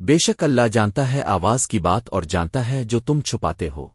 بے شک اللہ جانتا ہے آواز کی بات اور جانتا ہے جو تم چھپاتے ہو۔